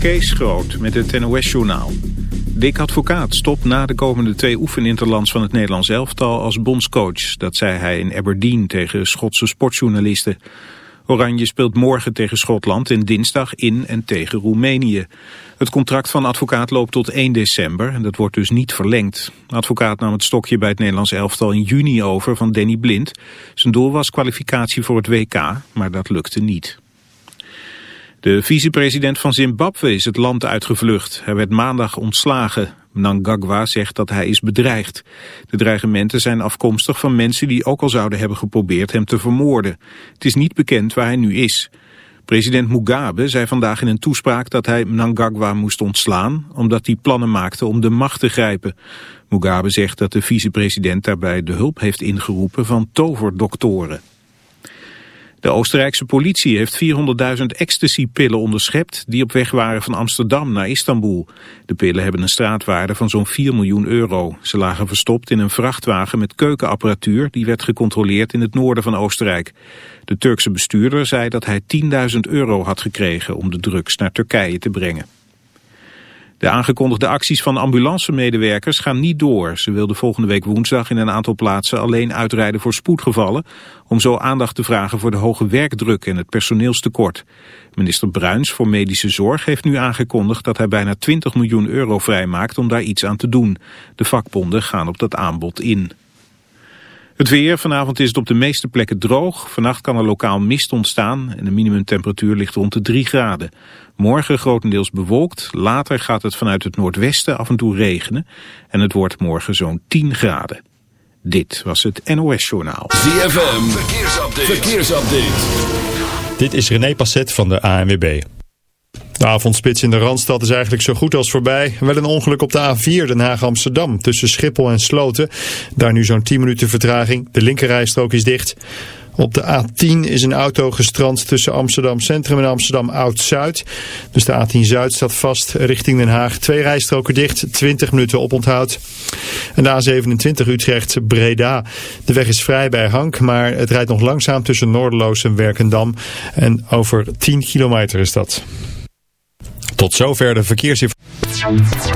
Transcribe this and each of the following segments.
Kees Groot met het NOS-journaal. Dick Advocaat stopt na de komende twee oefeninterlands van het Nederlands elftal als bondscoach. Dat zei hij in Aberdeen tegen Schotse sportjournalisten. Oranje speelt morgen tegen Schotland en dinsdag in en tegen Roemenië. Het contract van advocaat loopt tot 1 december en dat wordt dus niet verlengd. Advocaat nam het stokje bij het Nederlands elftal in juni over van Danny Blind. Zijn doel was kwalificatie voor het WK, maar dat lukte niet. De vicepresident van Zimbabwe is het land uitgevlucht. Hij werd maandag ontslagen. Mnangagwa zegt dat hij is bedreigd. De dreigementen zijn afkomstig van mensen die ook al zouden hebben geprobeerd hem te vermoorden. Het is niet bekend waar hij nu is. President Mugabe zei vandaag in een toespraak dat hij Mnangagwa moest ontslaan... omdat hij plannen maakte om de macht te grijpen. Mugabe zegt dat de vicepresident daarbij de hulp heeft ingeroepen van toverdoktoren. De Oostenrijkse politie heeft 400.000 ecstasy-pillen onderschept die op weg waren van Amsterdam naar Istanbul. De pillen hebben een straatwaarde van zo'n 4 miljoen euro. Ze lagen verstopt in een vrachtwagen met keukenapparatuur die werd gecontroleerd in het noorden van Oostenrijk. De Turkse bestuurder zei dat hij 10.000 euro had gekregen om de drugs naar Turkije te brengen. De aangekondigde acties van ambulancemedewerkers gaan niet door. Ze wilden volgende week woensdag in een aantal plaatsen alleen uitrijden voor spoedgevallen... om zo aandacht te vragen voor de hoge werkdruk en het personeelstekort. Minister Bruins voor Medische Zorg heeft nu aangekondigd dat hij bijna 20 miljoen euro vrijmaakt om daar iets aan te doen. De vakbonden gaan op dat aanbod in. Het weer, vanavond is het op de meeste plekken droog. Vannacht kan er lokaal mist ontstaan en de minimumtemperatuur ligt rond de 3 graden. Morgen grotendeels bewolkt, later gaat het vanuit het noordwesten af en toe regenen. En het wordt morgen zo'n 10 graden. Dit was het NOS Journaal. ZFM, verkeersupdate. verkeersupdate. Dit is René Passet van de ANWB. De avondspits in de Randstad is eigenlijk zo goed als voorbij. Wel een ongeluk op de A4 Den Haag-Amsterdam tussen Schiphol en Sloten. Daar nu zo'n 10 minuten vertraging. De linkerrijstrook is dicht. Op de A10 is een auto gestrand tussen Amsterdam Centrum en Amsterdam Oud-Zuid. Dus de A10 Zuid staat vast richting Den Haag. Twee rijstroken dicht, 20 minuten oponthoud. En de A27 Utrecht-Breda. De weg is vrij bij Hank, maar het rijdt nog langzaam tussen Noorderloos en Werkendam. En over 10 kilometer is dat. Tot zover de verkeersinformatie.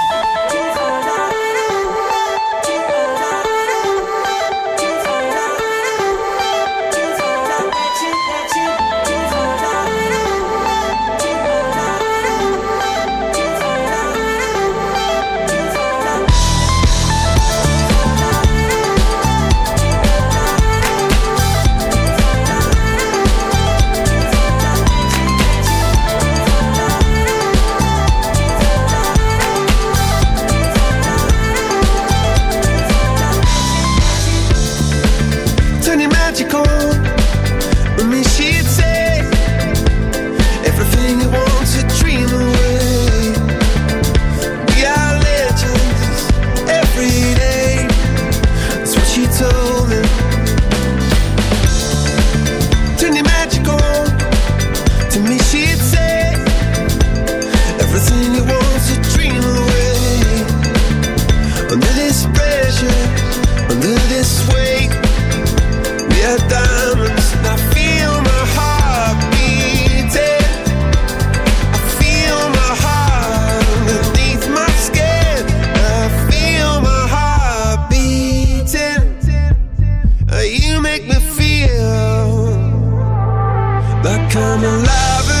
But come alive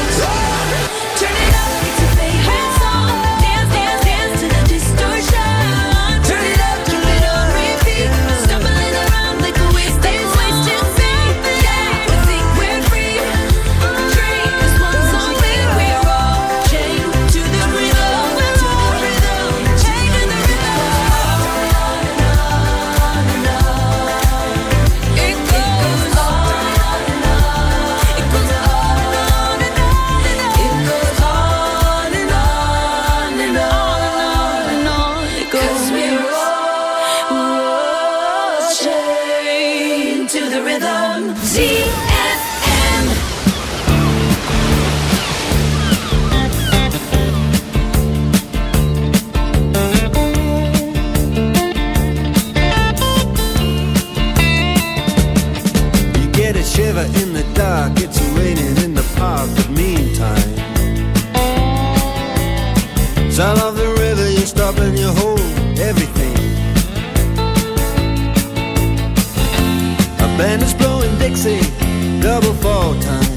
Band is blowing Dixie, double four time.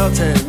shouted.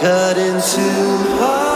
cut into half.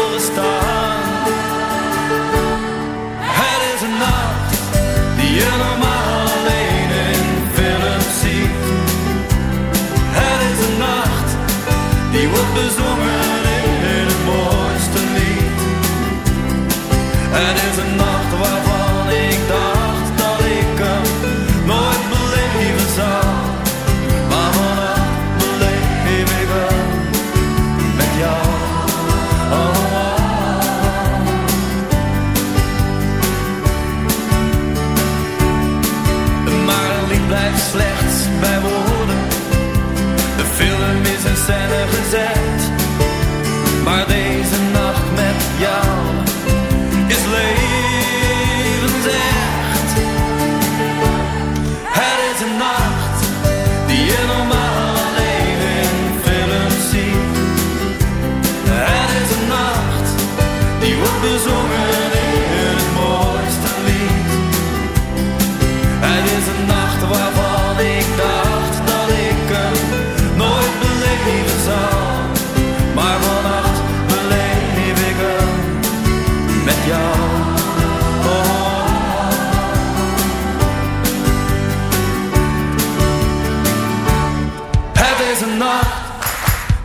Die je film is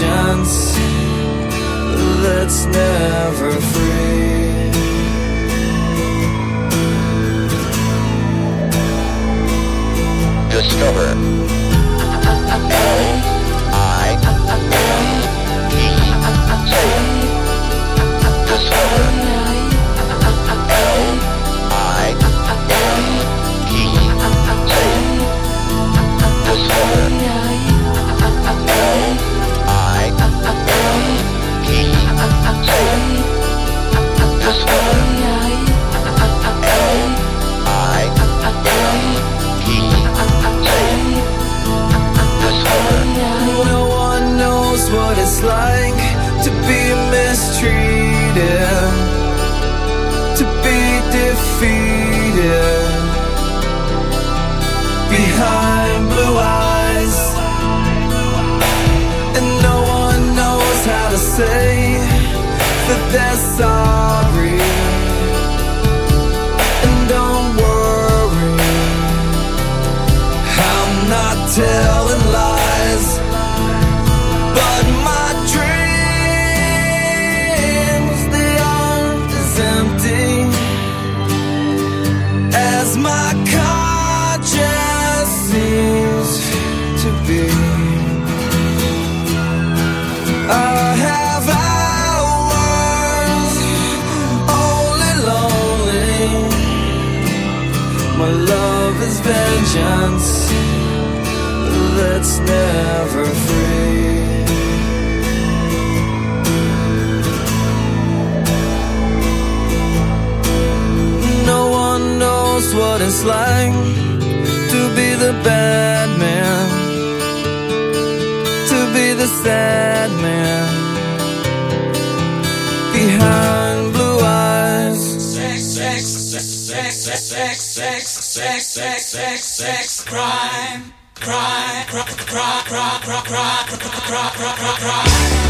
vengeance that's never free. it's like to be the bad man, to be the sad man. Behind blue eyes, sex, sex, sex, sex, sex, sex, sex, sex, sex, sex, sex, crime, crime, crime, crime, crime, crime, crime, crime, crime, crime.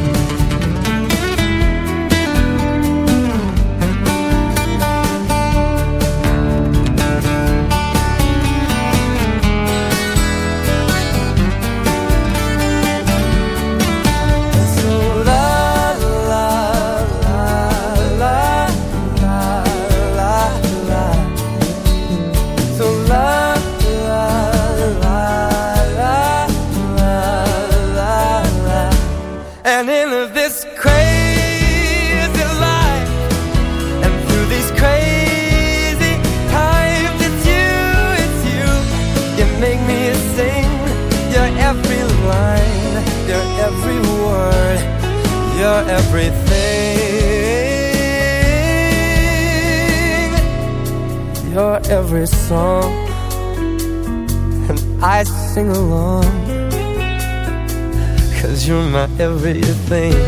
Everything.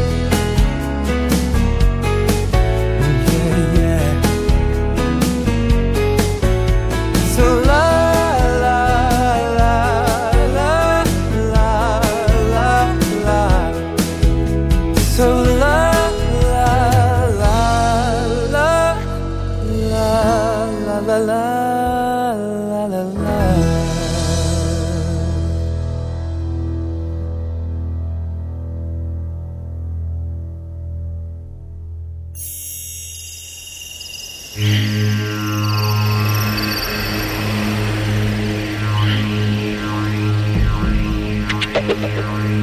Mary.